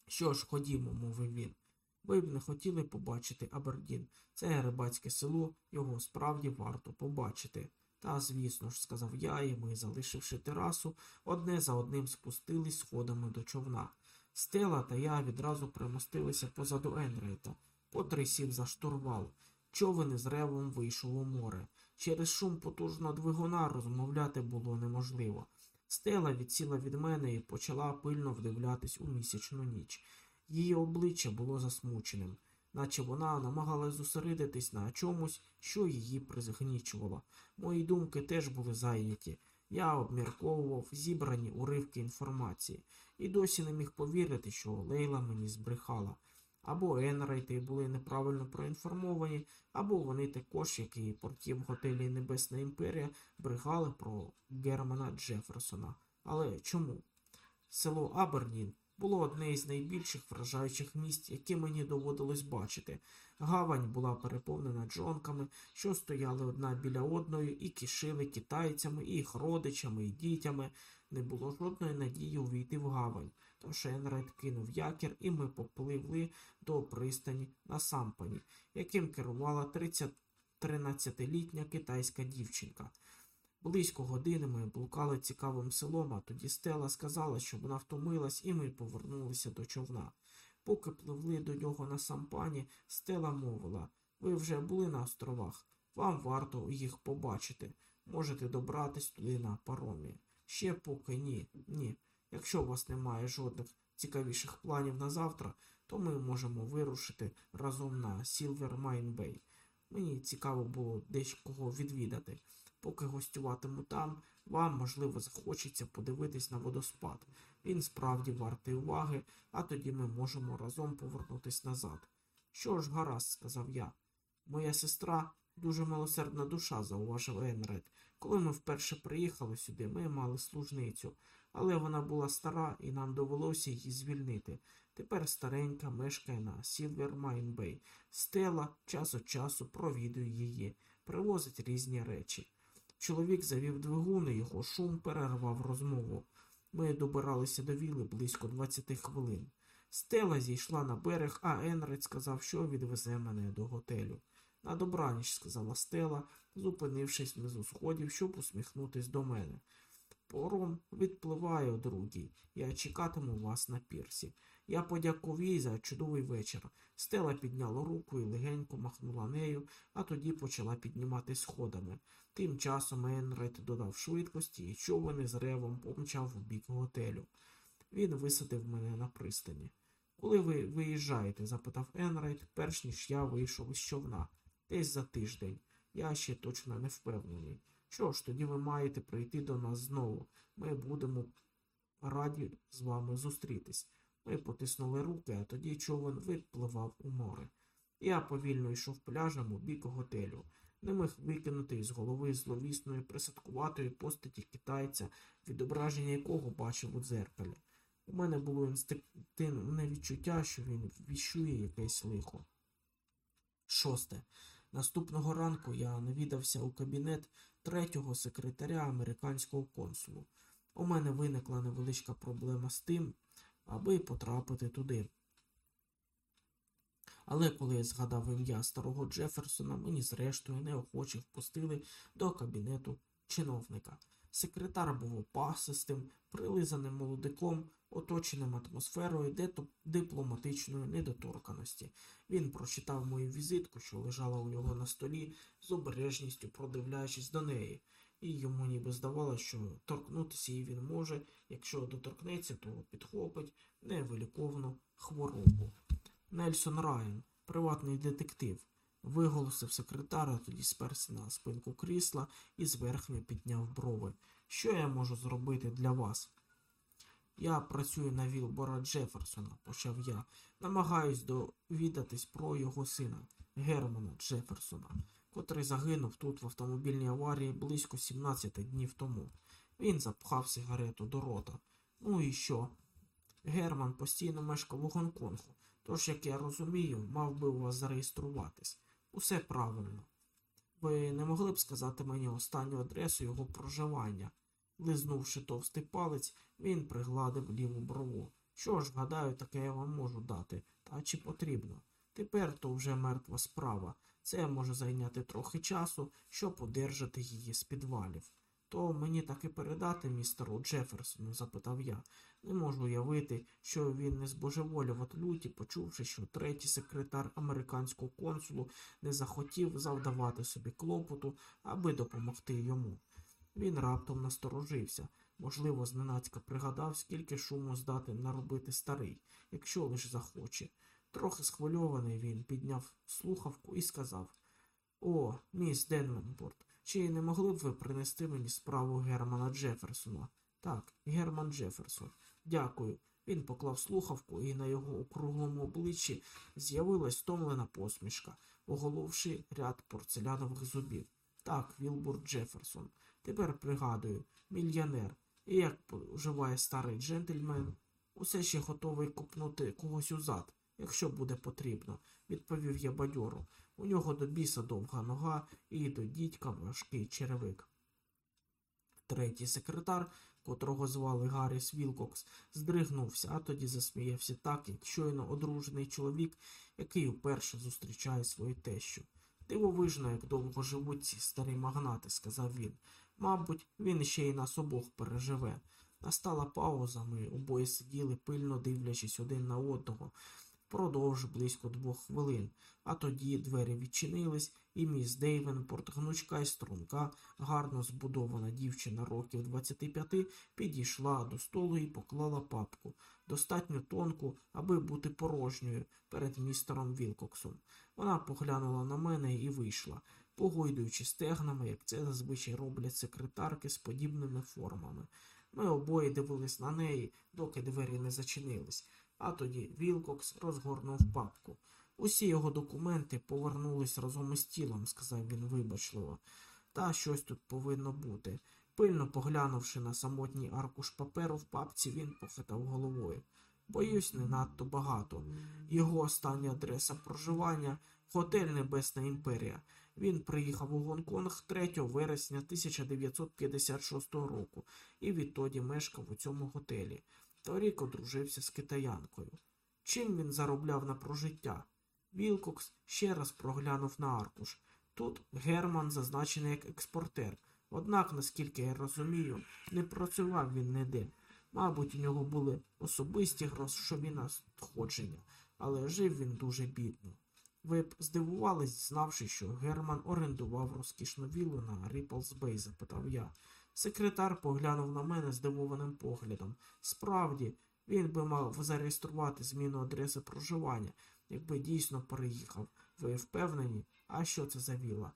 Що ж, ходімо, мовив він. Ви б не хотіли побачити Абердін. Це рибацьке село, його справді варто побачити. Та, звісно ж, сказав я, і ми, залишивши терасу, одне за одним спустились сходами до човна. Стела та я відразу примостилися позаду Енрейта. Котрий сів за штурвал. Човен із ревом вийшов у море. Через шум потужного двигуна розмовляти було неможливо. Стела відсіла від мене і почала пильно вдивлятись у місячну ніч. Її обличчя було засмученим, наче вона намагалась зосередитись на чомусь, що її призгнічувало. Мої думки теж були зайняті. Я обмірковував зібрані уривки інформації і досі не міг повірити, що Лейла мені збрехала. Або Енрайти були неправильно проінформовані, або вони також, як і порті в готелі Небесна Імперія, брехали про Германа Джеферсона. Але чому? Село Абердін було одне із найбільших вражаючих місць, які мені доводилось бачити. Гавань була переповнена джонками, що стояли одна біля одної, і кишили китайцями, і їх родичами, і дітями. Не було жодної надії увійти в гавань. Тож Енред кинув якір, і ми попливли до пристані на сампані, яким керувала 13-літня китайська дівчинка. Близько години ми блукали цікавим селом, а тоді Стела сказала, що вона втомилась, і ми повернулися до човна. Поки пливли до нього на сампані, Стела мовила ви вже були на островах. Вам варто їх побачити. Можете добратись туди на паромі. Ще поки ні, ні. Якщо у вас немає жодних цікавіших планів на завтра, то ми можемо вирушити разом на Сілвер Майн Бей. Мені цікаво було декого відвідати. Поки гостюватиму там, вам, можливо, захочеться подивитись на водоспад. Він справді вартий уваги, а тоді ми можемо разом повернутись назад. Що ж, гаразд, сказав я. Моя сестра дуже милосердна душа, зауважив Енрайт. Коли ми вперше приїхали сюди, ми мали служницю, але вона була стара і нам довелося її звільнити. Тепер старенька мешкає на Сілвер Майн Бей. Стела час від часу провідує її, привозить різні речі. Чоловік завів двигун, і його шум перервав розмову. Ми добиралися до віли близько 20 хвилин. Стела зійшла на берег, а Енрид сказав, що відвезе мене до готелю. На добраніч, сказала Стела, зупинившись внизу сходів, щоб усміхнутись до мене. Пором відпливає о. Я чекатиму вас на пірсі. Я подякував їй за чудовий вечір. Стела підняла руку і легенько махнула нею, а тоді почала підніматись сходами. Тим часом Енрайт додав швидкості і човен з ревом помчав в бік готелю. Він висадив мене на пристані. Коли ви виїжджаєте? запитав Енрайт, перш ніж я вийшов із човна. Десь за тиждень. Я ще точно не впевнений. Що ж, тоді ви маєте прийти до нас знову. Ми будемо раді з вами зустрітись. Ми потиснули руки, а тоді човен випливав у море. Я повільно йшов пляжем у бік готелю. Не міг викинути із голови зловісної присадкуватої постаті китайця, відображення якого бачив у дзеркалі. У мене було інстинктивне відчуття, що він віщує якесь лихо. Шосте. Наступного ранку я навідався у кабінет третього секретаря американського консулу. У мене виникла невеличка проблема з тим, аби потрапити туди. Але коли я згадав ім'я старого Джеферсона, мені зрештою неохоче впустили до кабінету чиновника. Секретар був опасистим, прилизаним молодиком, оточеним атмосферою дето- дипломатичної недоторканості. Він прочитав мою візитку, що лежала у нього на столі, з обережністю продивляючись до неї, і йому ніби здавалося, що торкнутися її він може, якщо доторкнеться, то підхопить невиліковну хворобу. Нельсон Райан, приватний детектив, виголосив секретар, тоді сперся на спинку крісла і зверхньо підняв брови. Що я можу зробити для вас? Я працюю на Вілбора Джеферсона, почав я. Намагаюсь довідатись про його сина, Германа Джеферсона, котрий загинув тут в автомобільній аварії близько 17 днів тому. Він запхав сигарету до рота. Ну і що? Герман постійно мешкав у Гонконгу, тож, як я розумію, мав би у вас зареєструватись. Усе правильно. Ви не могли б сказати мені останню адресу його проживання? Лизнувши товстий палець, він пригладив ліву брову. Що ж, гадаю, таке я вам можу дати, та чи потрібно? Тепер то вже мертва справа. Це може зайняти трохи часу, щоб одержати її з підвалів. То мені таки передати містеру Джеферсону? запитав я. Не можу уявити, що він не збожеволів от люті, почувши, що третій секретар американського консулу не захотів завдавати собі клопоту, аби допомогти йому. Він раптом насторожився, можливо, зненацька пригадав, скільки шуму здатен наробити старий, якщо лиш захоче. Трохи схвильований він підняв слухавку і сказав О, міс Денменпорт, чи не могли б ви принести мені справу Германа Джеферсона? Так, Герман Джеферсон. Дякую. Він поклав слухавку, і на його округлому обличчі з'явилась стомлена посмішка, оголовши ряд порцелянових зубів. Так, Вілбур Джеферсон. Тепер пригадую, мільйонер. І як поживає старий джентльмен, усе ще готовий купнути когось у зад, якщо буде потрібно, відповів я бадьоро. У нього до біса довга нога і до дідька важкий черевик. Третій секретар, котрого звали Гарріс Вілкокс, здригнувся, а тоді засміявся так, як щойно одружений чоловік, який уперше зустрічає свою тещу. Дивовижно, як довго живуть ці старі магнати, сказав він. Мабуть, він ще й нас обох переживе. Настала пауза, ми обоє сиділи, пильно дивлячись один на одного, впродовж близько двох хвилин. А тоді двері відчинились, і міс Дейвенпорт, гнучка й струнка, гарно збудована дівчина років 25, підійшла до столу і поклала папку, достатньо тонку, аби бути порожньою перед містером Вілкоксом. Вона поглянула на мене і вийшла, погойдуючи стегнами, як це зазвичай роблять секретарки з подібними формами. Ми обоє дивились на неї, доки двері не зачинились, а тоді Вілкокс розгорнув папку. Усі його документи повернулись разом із тілом, сказав він вибачливо. Та щось тут повинно бути. Пильно поглянувши на самотній аркуш паперу в папці, він похитав головою. Боюсь, не надто багато. Його остання адреса проживання готель Небесна імперія. Він приїхав у Гонконг 3 вересня 1956 року і відтоді мешкав у цьому готелі. Торік одружився з китаянкою. Чим він заробляв на прожиття? Вілкокс ще раз проглянув на аркуш. Тут Герман зазначений як експортер. Однак, наскільки я розумію, не працював він ніде. Мабуть, у нього були особисті грошові надходження, але жив він дуже бідно. Ви б здивувались, знавши, що Герман орендував розкішну віллу на Ріпалс Бей, запитав я. Секретар поглянув на мене здивованим поглядом. Справді, він би мав зареєструвати зміну адреси проживання, якби дійсно переїхав. Ви впевнені? А що це за віла?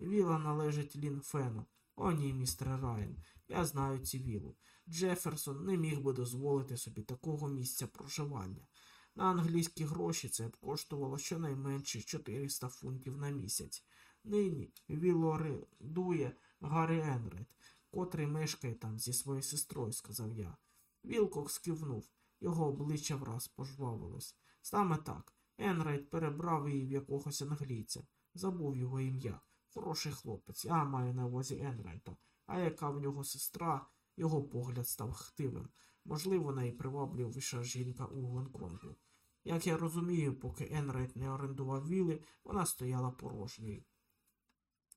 Віла належить Лін Фену. О, ні, містер Райан, я знаю ці вілу. Джеферсон не міг би дозволити собі такого місця проживання. На англійські гроші це б коштувало щонайменше 400 фунтів на місяць. Нині віллу орендує Гаррі Енрайт, котрий мешкає там зі своєю сестрою, сказав я. Вілкокс кивнув, його обличчя враз пожвавилось. Саме так. Енрайт перебрав її в якогось англійця. Забув його ім'я. Хороший хлопець, я маю на увазі Енрайта. А яка в нього сестра, його погляд став хтивим. Можливо, найпривабливіша жінка у Гонконгу. Як я розумію, поки Енрайт не орендував вілли, вона стояла порожньою.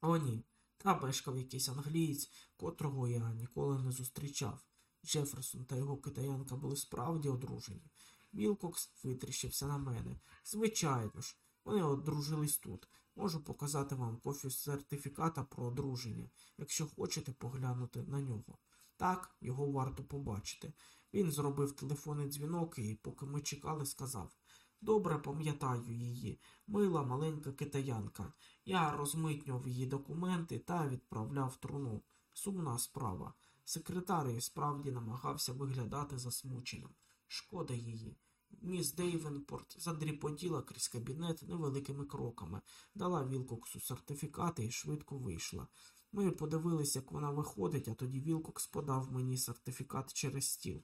О, ні. Там мешкав якийсь англієць, котрого я ніколи не зустрічав. Джеферсон та його китаянка були справді одружені. Вілкокс витріщився на мене. Звичайно ж, вони одружились тут. Можу показати вам копію сертифіката про одруження, якщо хочете поглянути на нього. Так, його варто побачити. Він зробив телефонний дзвінок і, поки ми чекали, сказав Добре пам'ятаю її, мила маленька китаянка. Я розмитнював її документи та відправляв труну. Сумна справа. Секретар і справді намагався виглядати засмученим. Шкода її. Міс Дейвенпорт задріпотіла крізь кабінет невеликими кроками, дала Вілкоксу сертифікати і швидко вийшла. Ми подивилися, як вона виходить, а тоді Вілкокс подав мені сертифікат через стіл.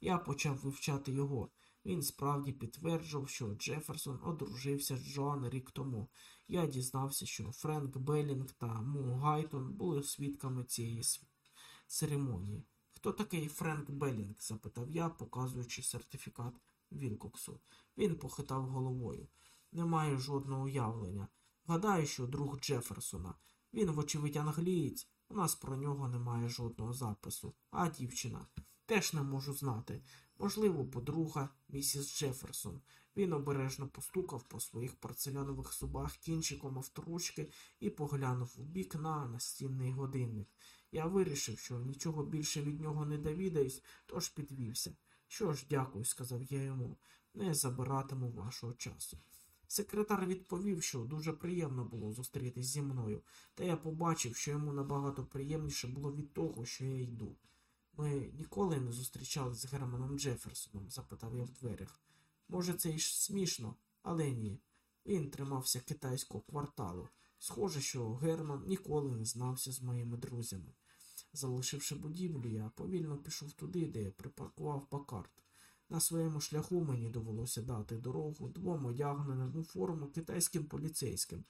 Я почав вивчати його. Він справді підтверджував, що Джеферсон одружився з Джоан рік тому. Я дізнався, що Френк Беллінг та Му Гайтон були свідками цієї церемонії. Хто такий Френк Беллінг? запитав я, показуючи сертифікат Вілкоксу. Він похитав головою. Немає жодного уявлення. Гадаю, що друг Джеферсона. Він, вочевидь, англієць. У нас про нього немає жодного запису. А дівчина теж не можу знати. Можливо, подруга місіс Джеферсон. Він обережно постукав по своїх порцелянових зубах кінчиком авторучки і поглянув у бік на настінний годинник. Я вирішив, що нічого більше від нього не довідаюсь, тож підвівся. Що ж, дякую, сказав я йому, не забиратиму вашого часу. Секретар відповів, що дуже приємно було зустрітись зі мною, та я побачив, що йому набагато приємніше було від того, що я йду. Ми ніколи не зустрічались з Германом Джеферсоном? запитав я в дверях. Може, це й смішно, але ні. Він тримався китайського кварталу. Схоже, що Герман ніколи не знався з моїми друзями. Залишивши будівлю, я повільно пішов туди, де припаркував Пакарт. На своєму шляху мені довелося дати дорогу двом одягненим у форму китайським поліцейським,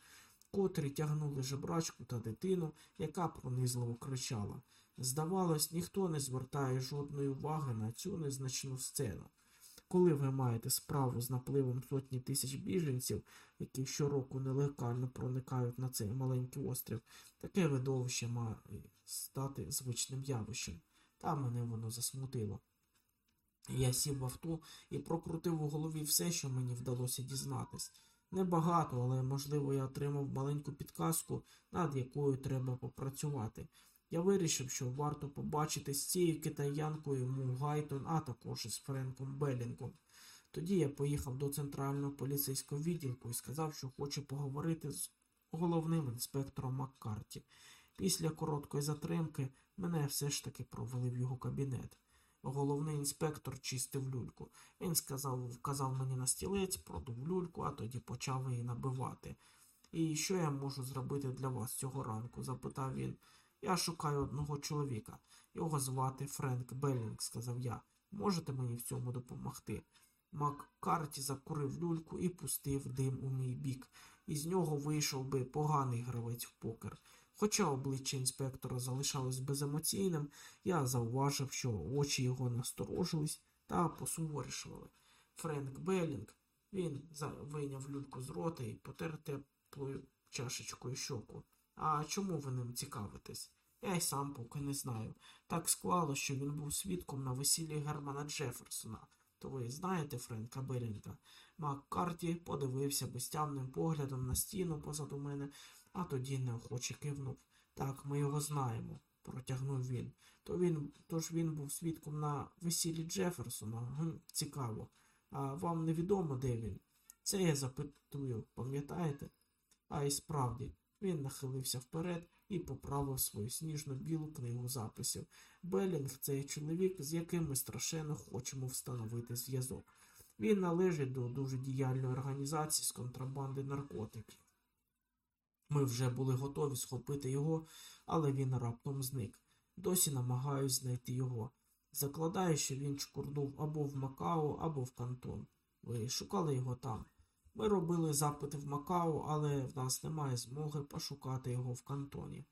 котрі тягнули жебрачку та дитину, яка пронизливо кричала. Здавалось, ніхто не звертає жодної уваги на цю незначну сцену. Коли ви маєте справу з напливом сотні тисяч біженців, які щороку нелегально проникають на цей маленький острів, таке видовище має стати звичним явищем. Та мене воно засмутило. Я сів в авто і прокрутив у голові все, що мені вдалося дізнатись. Небагато, але, можливо, я отримав маленьку підказку, над якою треба попрацювати. Я вирішив, що варто побачити з цією китаянкою Му Гайтон, а також із Френком Белінгом. Тоді я поїхав до центрального поліцейського відділку і сказав, що хочу поговорити з головним інспектором Маккарті. Після короткої затримки мене все ж таки провели в його кабінет. Головний інспектор чистив люльку. Він сказав, вказав мені на стілець, продув люльку, а тоді почав її набивати. І що я можу зробити для вас цього ранку? запитав він. Я шукаю одного чоловіка. Його звати Френк Беллінг, сказав я. Можете мені в цьому допомогти? Маккарті закурив люльку і пустив дим у мій бік. Із нього вийшов би поганий гравець в покер. Хоча обличчя інспектора залишалось беземоційним, я зауважив, що очі його насторожились та посуворішували. Френк Беллінг. Він вийняв люльку з рота і потер теплою чашечкою щоку. А чому ви ним цікавитесь? Я й сам поки не знаю. Так склало, що він був свідком на весіллі Германа Джеферсона. То ви знаєте Френка Белінга? Маккарті подивився безтямним поглядом на стіну позаду мене, а тоді неохоче кивнув. Так, ми його знаємо, протягнув він. То він, тож він був свідком на весіллі Джеферсона. Гм, цікаво. А вам невідомо, де він? Це я запитую, пам'ятаєте? А й справді, він нахилився вперед і поправив свою сніжно білу книгу записів. Белінг це чоловік, з яким ми страшенно хочемо встановити зв'язок. Він належить до дуже діяльної організації з контрабанди наркотиків. Ми вже були готові схопити його, але він раптом зник. Досі намагаюсь знайти його. Закладаю, що він чкурнув або в Макао, або в Кантон. Ви шукали його там. Ми робили запити в Макао, але в нас немає змоги пошукати його в кантоні.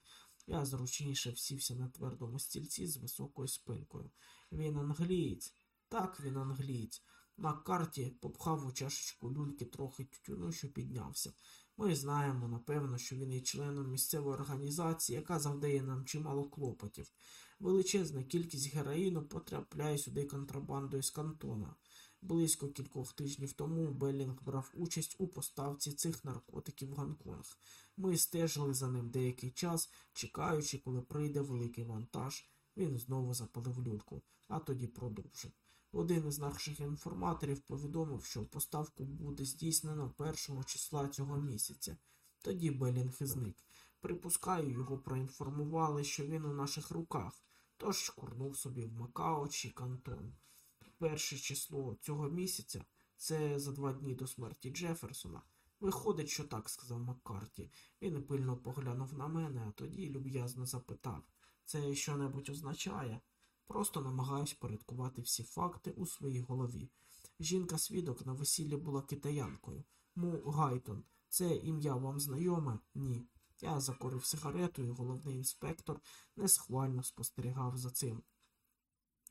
Я зручніше всівся на твердому стільці з високою спинкою. Він англієць. Так, він англієць. Маккарті попхав у чашечку люльки трохи тютюну, що піднявся. Ми знаємо, напевно, що він є членом місцевої організації, яка завдає нам чимало клопотів. Величезна кількість героїну потрапляє сюди контрабандою з кантона. Близько кількох тижнів тому Беллінг брав участь у поставці цих наркотиків в Гонконг. Ми стежили за ним деякий час, чекаючи, коли прийде великий вантаж. Він знову запалив люльку, а тоді продовжив. Один із наших інформаторів повідомив, що поставку буде здійснено першого числа цього місяця. Тоді Белінг і зник. Припускаю, його проінформували, що він у наших руках, тож курнув собі в Макао чи Кантон. Перше число цього місяця це за два дні до смерті Джеферсона. Виходить, що так, сказав Маккарті. Він пильно поглянув на мене, а тоді люб'язно запитав це що-небудь означає? Просто намагаюсь порядкувати всі факти у своїй голові. Жінка свідок на весіллі була китаянкою. Му Гайтон. Це ім'я вам знайоме? Ні. Я закорив сигарету, і головний інспектор несхвально спостерігав за цим.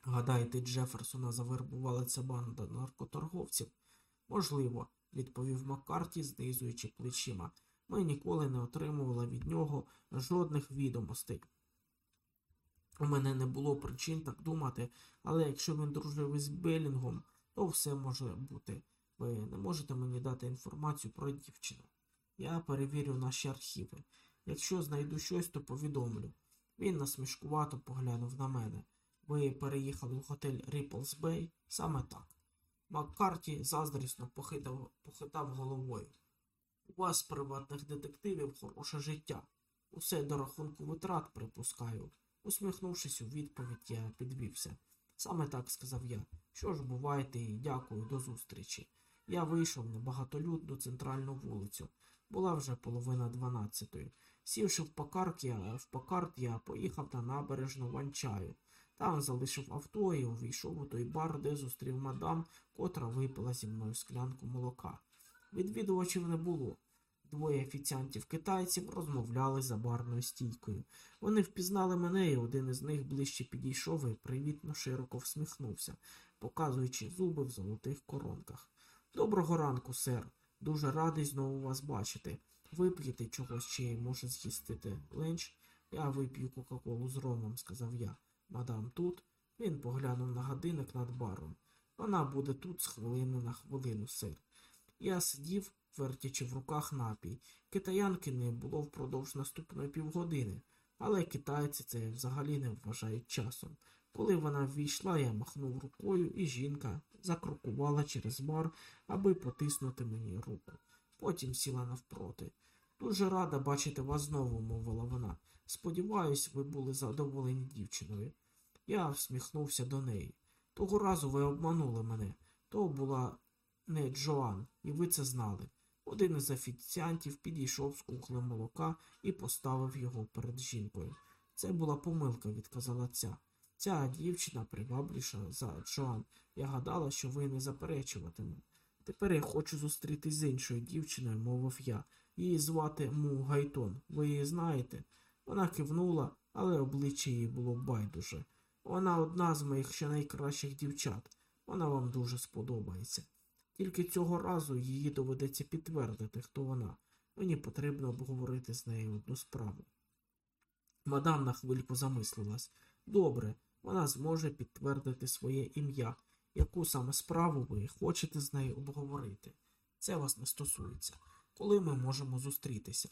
Гадаєте, Джеферсона завербувала ця банда наркоторговців? Можливо, відповів Маккарті, знизуючи плечима. Ми ніколи не отримували від нього жодних відомостей. У мене не було причин так думати, але якщо він дружив із Белінгом, то все може бути. Ви не можете мені дати інформацію про дівчину. Я перевірю наші архіви. Якщо знайду щось, то повідомлю. Він насмішкувато поглянув на мене. Ви переїхали в готель Ріплс Бей? Саме так. Маккарті заздрісно похитав, похитав головою. У вас, приватних детективів, хороше життя. Усе до рахунку витрат, припускаю. Усміхнувшись у відповідь, я підвівся. Саме так сказав я. Що ж, бувайте і дякую, до зустрічі. Я вийшов на багатолюдну центральну вулицю. Була вже половина дванадцятої. Сівши в покарт, я, в покарт, я поїхав на набережну Ванчаю. Там залишив авто і увійшов у той бар, де зустрів мадам, котра випила зі мною склянку молока. Відвідувачів не було. Двоє офіціантів китайців розмовляли за барною стійкою. Вони впізнали мене, і один із них ближче підійшов і привітно широко всміхнувся, показуючи зуби в золотих коронках. Доброго ранку, сер. Дуже радий знову вас бачити. Вип'єте чогось чи може з'їстити ленч? Я вип'ю Кока-Колу з ромом, сказав я. Мадам тут. Він поглянув на годинник над баром. Вона буде тут з хвилини на хвилину, сир. Я сидів, вертячи в руках напій. Китаянки не було впродовж наступної півгодини, але китайці це взагалі не вважають часом. Коли вона ввійшла, я махнув рукою, і жінка закрокувала через бар, аби потиснути мені руку. Потім сіла навпроти. Дуже рада бачити вас знову, мовила вона. Сподіваюсь, ви були задоволені дівчиною. Я всміхнувся до неї. Того разу ви обманули мене. То була не Джоан, і ви це знали. Один із офіціантів підійшов з кухлем молока і поставив його перед жінкою. Це була помилка, відказала ця. Ця дівчина привабліша за Джоан. Я гадала, що ви не заперечуватимете. Тепер я хочу зустрітись з іншою дівчиною, мовив я. Її звати Му Гайтон. Ви її знаєте? Вона кивнула, але обличчя її було байдуже. Вона одна з моїх ще найкращих дівчат. Вона вам дуже сподобається. Тільки цього разу її доведеться підтвердити, хто вона. Мені потрібно обговорити з нею одну справу. Мадам на хвильку замислилась. Добре, вона зможе підтвердити своє ім'я. Яку саме справу ви хочете з нею обговорити? Це вас не стосується. Коли ми можемо зустрітися?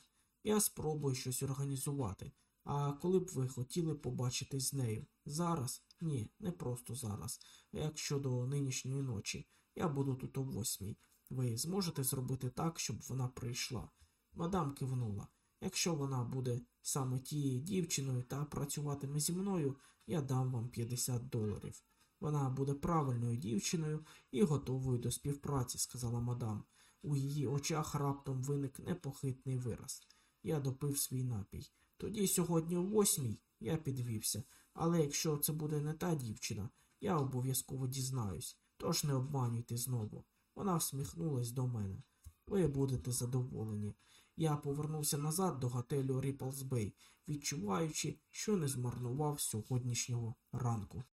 Я спробую щось організувати. А коли б ви хотіли побачитись з нею? Зараз? Ні, не просто зараз. Як щодо нинішньої ночі, я буду тут о восьмій. Ви зможете зробити так, щоб вона прийшла? Мадам кивнула. Якщо вона буде саме тією дівчиною та працюватиме зі мною, я дам вам 50 доларів. Вона буде правильною дівчиною і готовою до співпраці, сказала мадам. У її очах раптом виник непохитний вираз. Я допив свій напій. Тоді сьогодні о восьмій я підвівся, але якщо це буде не та дівчина, я обов'язково дізнаюсь, тож не обманюйте знову. Вона всміхнулась до мене. Ви будете задоволені. Я повернувся назад до готелю Ріплс Бей, відчуваючи, що не змарнував сьогоднішнього ранку.